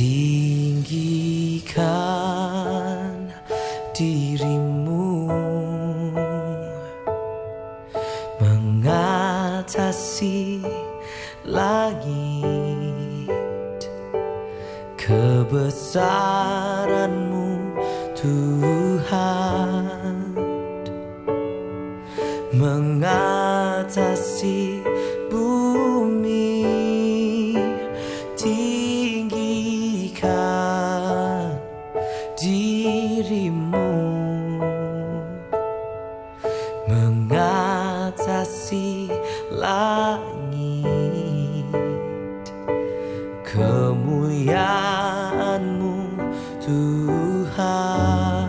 Tinggikan dirimu. Mengatasi langit Kebesaranmu Tuhan. Mengatasi dirimu. Mengatasi langit. Kemuliaanmu Tuhan